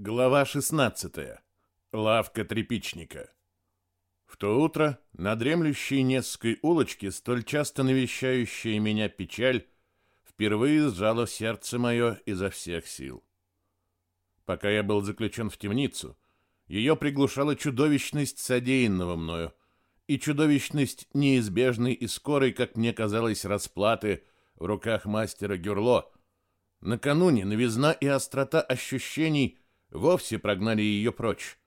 Глава 16. Лавка трепичника. В то утро на дремлющей Несской улочке, столь часто навещающая меня печаль, впервые сжало сердце мое изо всех сил. Пока я был заключен в темницу, ее приглушала чудовищность содеянного мною и чудовищность неизбежной и скорой, как мне казалось, расплаты в руках мастера Гюрло. Накануне новизна и острота ощущений – вовсе прогнали ее прочь.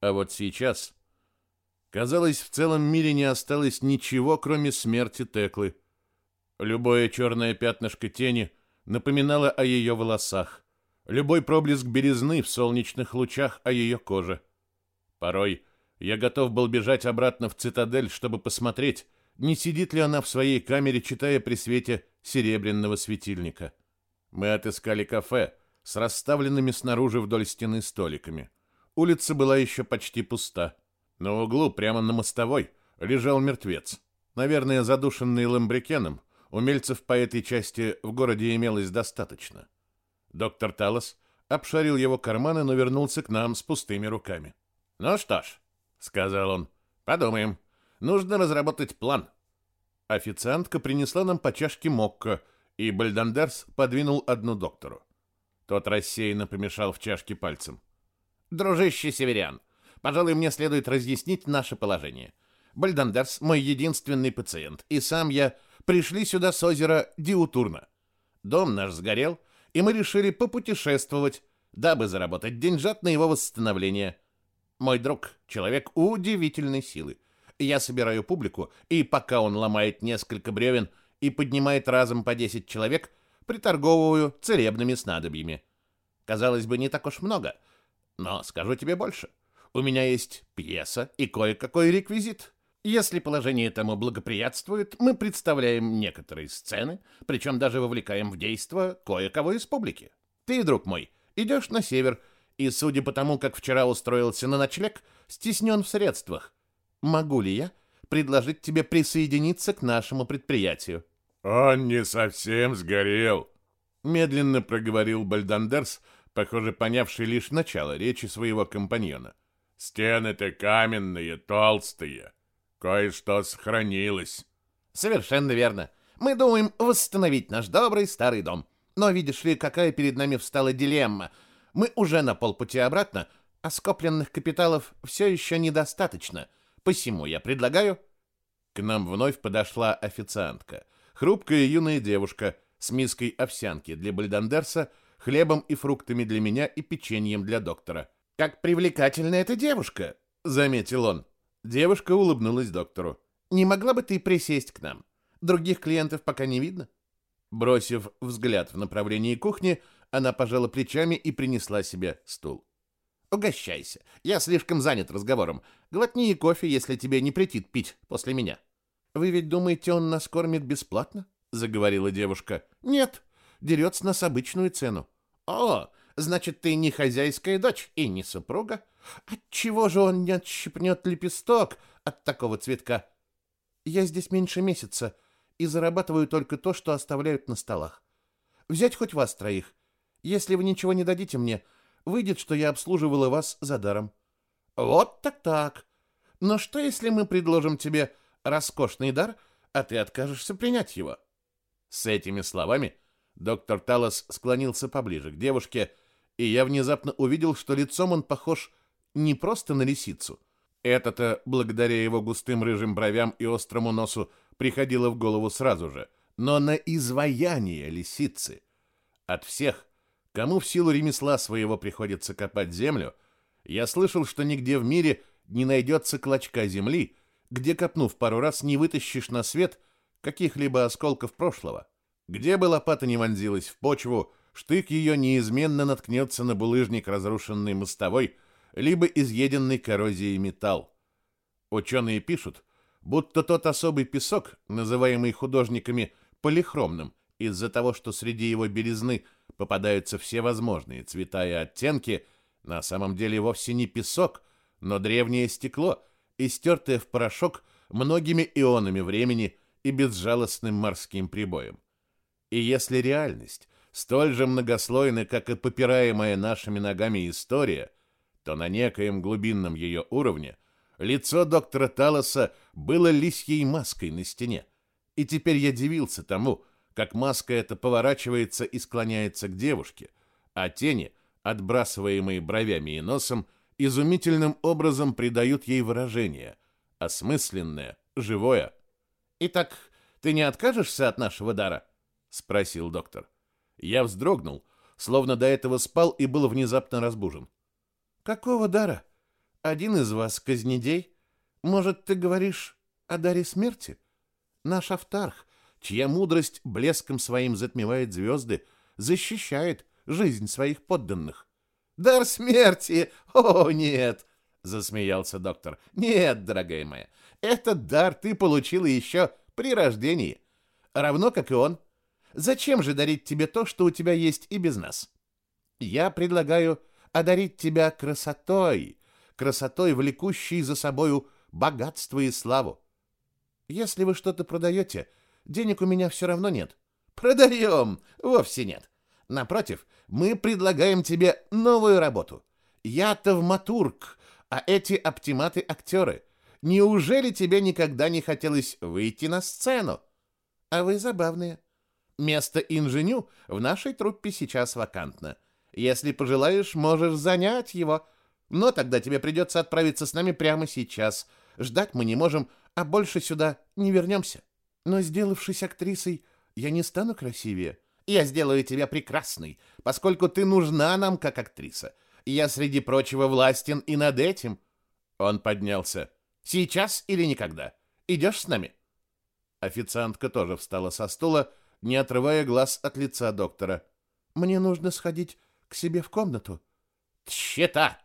А вот сейчас, казалось, в целом мире не осталось ничего, кроме смерти Теклы. Любое черное пятнышко тени напоминало о ее волосах, любой проблеск белизны в солнечных лучах о ее коже. Порой я готов был бежать обратно в цитадель, чтобы посмотреть, не сидит ли она в своей камере, читая при свете серебряного светильника. Мы отыскали кафе, с расставленными снаружи вдоль стены столиками. Улица была еще почти пуста. На углу, прямо на мостовой, лежал мертвец. Наверное, задушенный ламбрикеном, умельцев по этой части в городе имелось достаточно. Доктор Талос обшарил его карманы, но вернулся к нам с пустыми руками. «Ну что ж», — сказал он, — «подумаем. Нужно разработать план». Официантка принесла нам по чашке мокко, и Бальдандерс подвинул одну доктору. Тот рассеянно помешал в чашке пальцем. «Дружище северян, пожалуй, мне следует разъяснить наше положение. Бальдандерс — мой единственный пациент, и сам я пришли сюда с озера Диутурна. Дом наш сгорел, и мы решили попутешествовать, дабы заработать деньжат на его восстановление. Мой друг — человек удивительной силы. Я собираю публику, и пока он ломает несколько бревен и поднимает разом по 10 человек — приторговываю целебными снадобьями. Казалось бы, не так уж много, но скажу тебе больше. У меня есть пьеса и кое-какой реквизит. Если положение этому благоприятствует, мы представляем некоторые сцены, причем даже вовлекаем в действо кое-кого из публики. Ты, друг мой, идешь на север, и, судя по тому, как вчера устроился на ночлег, стеснен в средствах. Могу ли я предложить тебе присоединиться к нашему предприятию? «Он не совсем сгорел», — медленно проговорил Бальдандерс, похоже, понявший лишь начало речи своего компаньона. «Стены-то каменные, толстые. Кое-что сохранилось». «Совершенно верно. Мы думаем восстановить наш добрый старый дом. Но видишь ли, какая перед нами встала дилемма. Мы уже на полпути обратно, а скопленных капиталов все еще недостаточно. Посему я предлагаю...» К нам вновь подошла официантка — Хрупкая юная девушка с миской овсянки для Бальдандерса, хлебом и фруктами для меня и печеньем для доктора. «Как привлекательна эта девушка!» — заметил он. Девушка улыбнулась доктору. «Не могла бы ты присесть к нам? Других клиентов пока не видно». Бросив взгляд в направлении кухни, она пожала плечами и принесла себе стул. «Угощайся. Я слишком занят разговором. Глотни кофе, если тебе не претит пить после меня». «Вы ведь думаете, он нас кормит бесплатно?» — заговорила девушка. «Нет, дерет с нас обычную цену». «О, значит, ты не хозяйская дочь и не супруга? Отчего же он не отщипнет лепесток от такого цветка?» «Я здесь меньше месяца и зарабатываю только то, что оставляют на столах. Взять хоть вас троих. Если вы ничего не дадите мне, выйдет, что я обслуживала вас за даром». «Вот так-так. Но что, если мы предложим тебе роскошный дар, а ты откажешься принять его. С этими словами доктор Талос склонился поближе к девушке, и я внезапно увидел, что лицом он похож не просто на лисицу. Это-то, благодаря его густым рыжим бровям и острому носу, приходило в голову сразу же, но на изваяние лисицы. От всех, кому в силу ремесла своего приходится копать землю, я слышал, что нигде в мире не найдется клочка земли, где, копнув пару раз, не вытащишь на свет каких-либо осколков прошлого. Где бы лопата не вонзилась в почву, штык ее неизменно наткнется на булыжник разрушенной мостовой, либо изъеденный коррозией металл. Ученые пишут, будто тот особый песок, называемый художниками полихромным, из-за того, что среди его белизны попадаются все возможные цвета и оттенки, на самом деле вовсе не песок, но древнее стекло — истертая в порошок многими ионами времени и безжалостным морским прибоем. И если реальность столь же многослойны, как и попираемая нашими ногами история, то на некоем глубинном ее уровне лицо доктора Талоса было лисьей маской на стене. И теперь я дивился тому, как маска эта поворачивается и склоняется к девушке, а тени, отбрасываемые бровями и носом, изумительным образом придают ей выражение, осмысленное, живое. «Итак, ты не откажешься от нашего дара?» — спросил доктор. Я вздрогнул, словно до этого спал и был внезапно разбужен. «Какого дара? Один из вас казнедей? Может, ты говоришь о даре смерти? Наш Автарх, чья мудрость блеском своим затмевает звезды, защищает жизнь своих подданных. Дар смерти? О, нет!» — засмеялся доктор. «Нет, дорогая моя, этот дар ты получила еще при рождении, равно как и он. Зачем же дарить тебе то, что у тебя есть и без нас? Я предлагаю одарить тебя красотой, красотой, влекущей за собою богатство и славу. Если вы что-то продаете, денег у меня все равно нет. Продаем! Вовсе нет. Напротив, мы предлагаем тебе новую работу. Я-то в матург, а эти оптиматы актеры. Неужели тебе никогда не хотелось выйти на сцену? А вы забавные. Место инженю в нашей труппе сейчас вакантно. Если пожелаешь, можешь занять его. Но тогда тебе придется отправиться с нами прямо сейчас. Ждать мы не можем, а больше сюда не вернемся. Но, сделавшись актрисой, я не стану красивее. Я сделаю тебя прекрасной, поскольку ты нужна нам как актриса. Я, среди прочего, властен и над этим. Он поднялся. Сейчас или никогда? Идешь с нами?» Официантка тоже встала со стула, не отрывая глаз от лица доктора. «Мне нужно сходить к себе в комнату». «Тщета!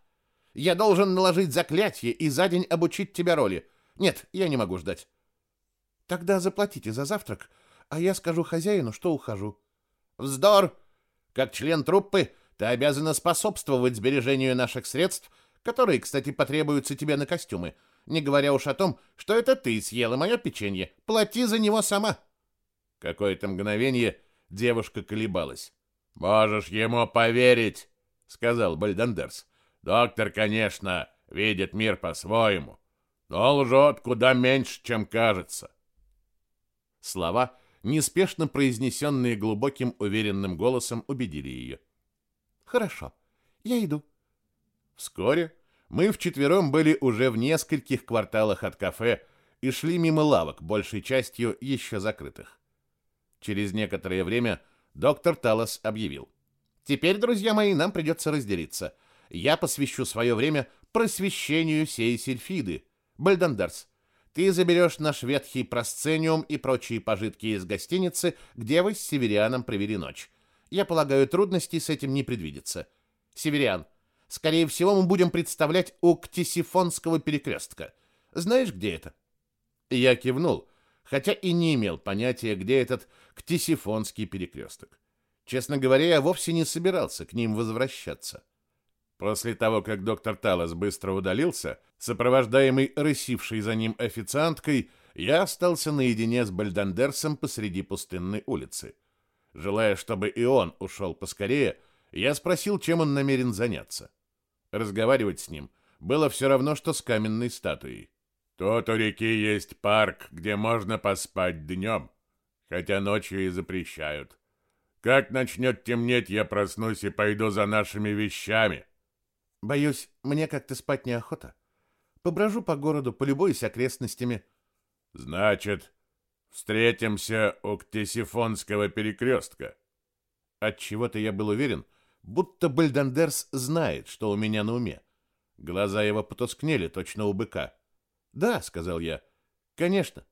Я должен наложить заклятие и за день обучить тебя роли. Нет, я не могу ждать». «Тогда заплатите за завтрак, а я скажу хозяину, что ухожу». «Вздор! Как член труппы ты обязана способствовать сбережению наших средств, которые, кстати, потребуются тебе на костюмы, не говоря уж о том, что это ты съела мое печенье. Плати за него сама». Какое-то мгновение девушка колебалась. «Можешь ему поверить», — сказал Бальдандерс. «Доктор, конечно, видит мир по-своему, но лжет куда меньше, чем кажется». Слова, неспешно произнесенные глубоким уверенным голосом, убедили ее. «Хорошо, я иду». Вскоре мы вчетвером были уже в нескольких кварталах от кафе и шли мимо лавок, большей частью еще закрытых. Через некоторое время доктор Талос объявил. «Теперь, друзья мои, нам придется разделиться. Я посвящу свое время просвещению сей сельфиды. Бальдандарс, ты заберешь наш ветхий просцениум и прочие пожитки из гостиницы, где вы с Северианом провели ночь. Я полагаю, трудностей с этим не предвидится. Севериан, скорее всего, мы будем представлять у Ктисифонского перекрестка. Знаешь, где это?» Я кивнул, хотя и не имел понятия, где этот Ктисифонский перекресток. Честно говоря, я вовсе не собирался к ним возвращаться. После того, как доктор Талос быстро удалился, сопровождаемый рысившей за ним официанткой, я остался наедине с Бальдандерсом посреди пустынной улицы. Желая, чтобы и он ушел поскорее, я спросил, чем он намерен заняться. Разговаривать с ним было все равно, что с каменной статуей. Тут у реки есть парк, где можно поспать днем, хотя ночью и запрещают. Как начнет темнеть, я проснусь и пойду за нашими вещами. Боюсь, мне как-то спать неохота. Поброжу по городу, полюбуюсь окрестностями. Значит, встретимся у Ктесифонского перекрестка. Отчего-то я был уверен, будто Бальдандерс знает, что у меня на уме. Глаза его потускнели, точно у быка. «Да», — сказал я. «Конечно».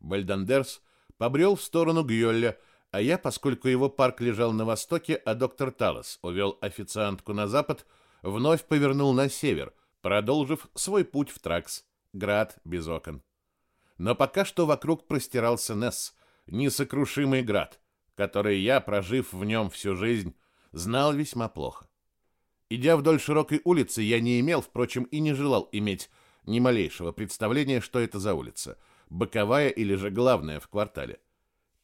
Бальдандерс побрел в сторону Гьолля, а я, поскольку его парк лежал на востоке, а доктор Талос увел официантку на запад, вновь повернул на север, продолжив свой путь в Тракс, град без окон. Но пока что вокруг простирался Несс, несокрушимый град, который я, прожив в нем всю жизнь, знал весьма плохо. Идя вдоль широкой улицы, я не имел, впрочем, и не желал иметь ни малейшего представления, что это за улица, боковая или же главная в квартале.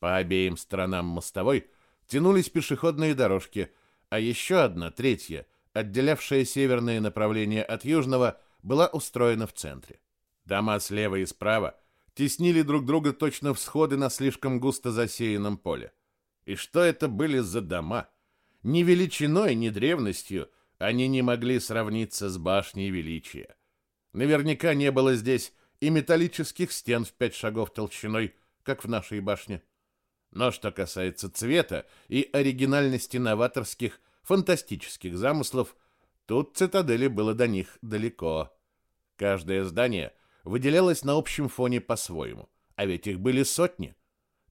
По обеим сторонам мостовой тянулись пешеходные дорожки, а еще одна, третья, отделявшая северное направление от южного, была устроена в центре. Дома слева и справа теснили друг друга точно всходы на слишком густо засеянном поле. И что это были за дома? Ни величиной, ни древностью они не могли сравниться с башней величия. Наверняка не было здесь и металлических стен в пять шагов толщиной, как в нашей башне. Но что касается цвета и оригинальности новаторских, фантастических замыслов, тут цитадели было до них далеко. Каждое здание выделялось на общем фоне по-своему, а ведь их были сотни.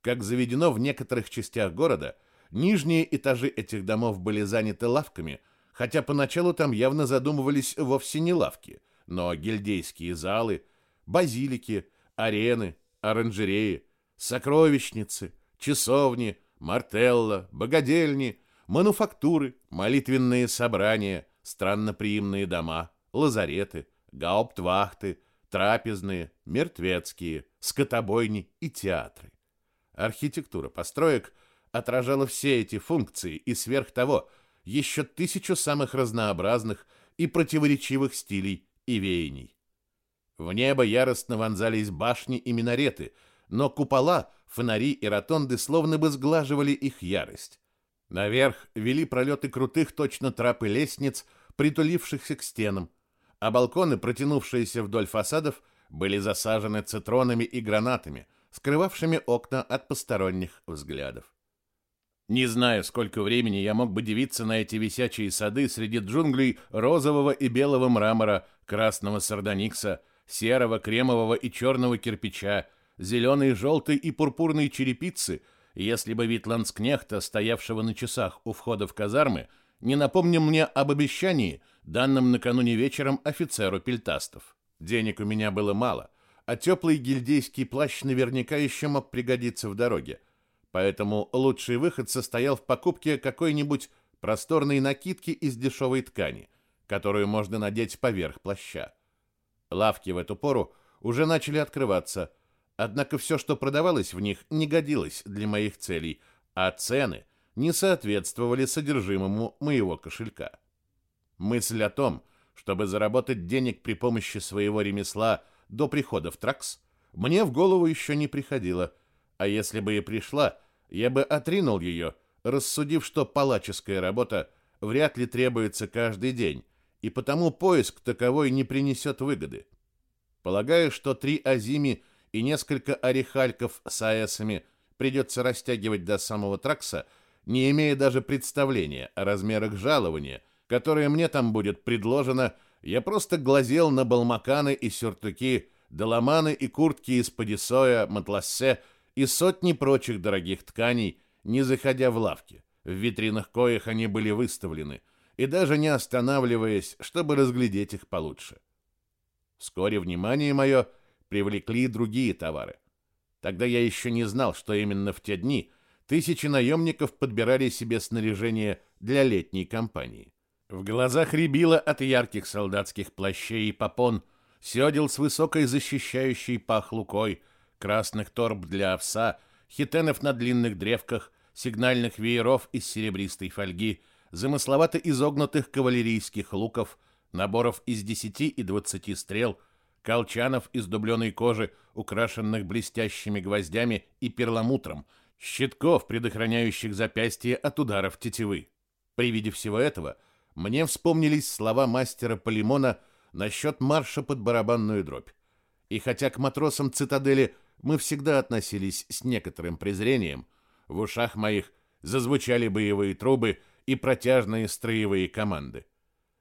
Как заведено в некоторых частях города, нижние этажи этих домов были заняты лавками, хотя поначалу там явно задумывались вовсе не лавки, но гильдейские залы, базилики, арены, оранжереи, сокровищницы, часовни, мартелла, богадельни, мануфактуры, молитвенные собрания, странноприимные дома, лазареты, гауптвахты, трапезные, мертвецкие, скотобойни и театры. Архитектура построек отражала все эти функции и сверх того еще тысячу самых разнообразных и противоречивых стилей и веяний. В небо яростно вонзались башни и минареты, но купола, фонари и ротонды словно бы сглаживали их ярость. Наверх вели пролеты крутых точно трапы лестниц, притулившихся к стенам, а балконы, протянувшиеся вдоль фасадов, были засажены цитронами и гранатами, скрывавшими окна от посторонних взглядов. Не знаю, сколько времени я мог бы дивиться на эти висячие сады среди джунглей розового и белого мрамора, красного сардоникса, серого, кремового и черного кирпича, зеленой, желтой и пурпурной черепицы, если бы вид ланскнехта, стоявшего на часах у входа в казармы, не напомнил мне об обещании, данном накануне вечером офицеру Пельтастов. Денег у меня было мало, а теплый гильдейский плащ наверняка еще мог пригодиться в дороге. Поэтому лучший выход состоял в покупке какой-нибудь просторной накидки из дешевой ткани, которую можно надеть поверх плаща. Лавки в эту пору уже начали открываться, однако все, что продавалось в них, не годилось для моих целей, а цены не соответствовали содержимому моего кошелька. Мысль о том, чтобы заработать денег при помощи своего ремесла до прихода в Тракс, мне в голову еще не приходила, а если бы и пришла, я бы отринул ее, рассудив, что палаческая работа вряд ли требуется каждый день, и потому поиск таковой не принесет выгоды. Полагаю, что три азими и несколько орехальков с аэсами придется растягивать до самого Тракса, не имея даже представления о размерах жалования, которое мне там будет предложено, я просто глазел на балмаканы и сюртуки, доломаны и куртки из падисоя, матлассе и сотни прочих дорогих тканей, не заходя в лавки, в витринах коих они были выставлены, и даже не останавливаясь, чтобы разглядеть их получше. Вскоре внимание мое привлекли другие товары. Тогда я еще не знал, что именно в те дни тысячи наемников подбирали себе снаряжение для летней кампании. В глазах рябило от ярких солдатских плащей и попон, седел с высокой защищающей пах лукой, красных торб для овса, хитенов на длинных древках, сигнальных вееров из серебристой фольги, замысловато изогнутых кавалерийских луков, наборов из 10 и 20 стрел, колчанов из дубленой кожи, украшенных блестящими гвоздями и перламутром, щитков, предохраняющих запястье от ударов тетивы. При виде всего этого мне вспомнились слова мастера Полимона насчет марша под барабанную дробь. И хотя к матросам цитадели мы всегда относились с некоторым презрением, в ушах моих зазвучали боевые трубы и протяжные строевые команды.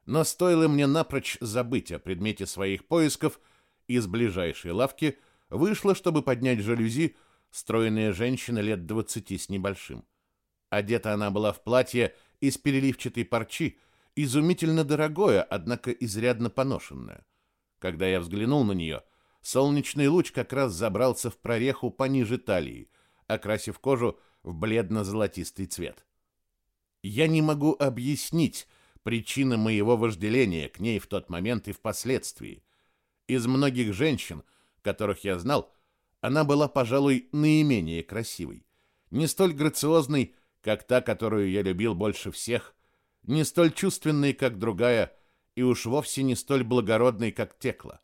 Но стоило мне напрочь забыть о предмете своих поисков, из ближайшей лавки вышла, чтобы поднять жалюзи, стройная женщина лет двадцати с небольшим. Одета она была в платье из переливчатой парчи, изумительно дорогое, однако изрядно поношенное. Когда я взглянул на нее, солнечный луч как раз забрался в прореху пониже талии, окрасив кожу в бледно-золотистый цвет. Я не могу объяснить причины моего вожделения к ней в тот момент и впоследствии. Из многих женщин, которых я знал, она была, пожалуй, наименее красивой. Не столь грациозной, как та, которую я любил больше всех, не столь чувственной, как другая, и уж вовсе не столь благородной, как Текла.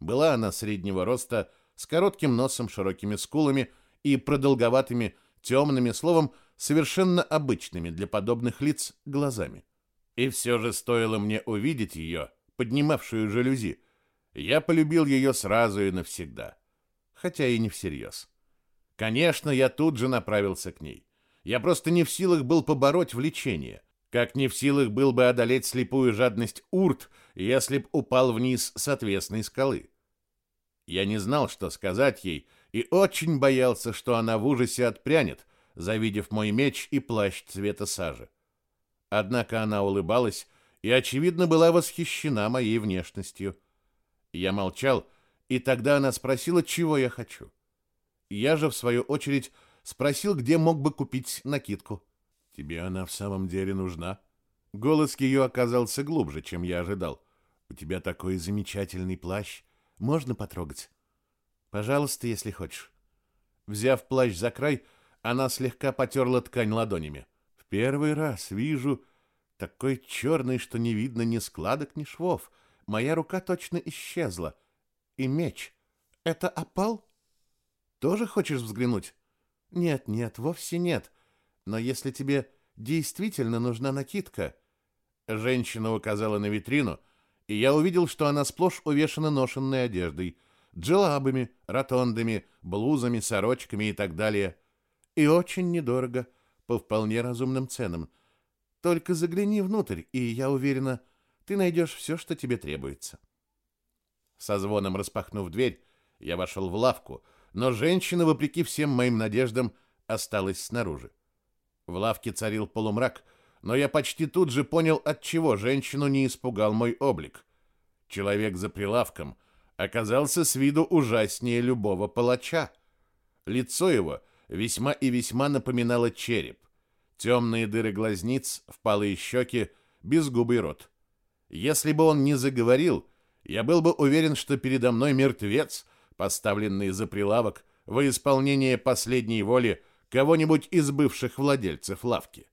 Была она среднего роста, с коротким носом, широкими скулами и продолговатыми, темными, словом, совершенно обычными для подобных лиц глазами. И все же стоило мне увидеть ее, поднимавшую жалюзи, я полюбил ее сразу и навсегда, хотя и не всерьез. Конечно, я тут же направился к ней. Я просто не в силах был побороть влечение, как не в силах был бы одолеть слепую жадность урт, если б упал вниз с отвесной скалы. Я не знал, что сказать ей, и очень боялся, что она в ужасе отпрянет, завидев мой меч и плащ цвета сажи. Однако она улыбалась и, очевидно, была восхищена моей внешностью. Я молчал, и тогда она спросила, чего я хочу. Я же, в свою очередь, спросил, где мог бы купить накидку. «Тебе она в самом деле нужна?» Голос ее оказался глубже, чем я ожидал. «У тебя такой замечательный плащ. Можно потрогать?» «Пожалуйста, если хочешь». Взяв плащ за край, она слегка потерла ткань ладонями. «В первый раз вижу такой черный, что не видно ни складок, ни швов. Моя рука точно исчезла. И меч. Это опал? Тоже хочешь взглянуть?» «Нет, нет, вовсе нет. Но если тебе действительно нужна накидка...» Женщина указала на витрину, и я увидел, что она сплошь увешана ношенной одеждой, джелабами, ротондами, блузами, сорочками и так далее. И очень недорого, по вполне разумным ценам. Только загляни внутрь, и я уверена, ты найдешь все, что тебе требуется. Со звоном распахнув дверь, я вошел в лавку, но женщина, вопреки всем моим надеждам, осталась снаружи. В лавке царил полумрак, но я почти тут же понял, от чего женщину не испугал мой облик. Человек за прилавком оказался с виду ужаснее любого палача. Лицо его весьма и весьма напоминало череп. Темные дыры глазниц, впалые щеки, безгубый рот. Если бы он не заговорил, я был бы уверен, что передо мной мертвец, поставленный за прилавок во исполнение последней воли кого-нибудь из бывших владельцев лавки.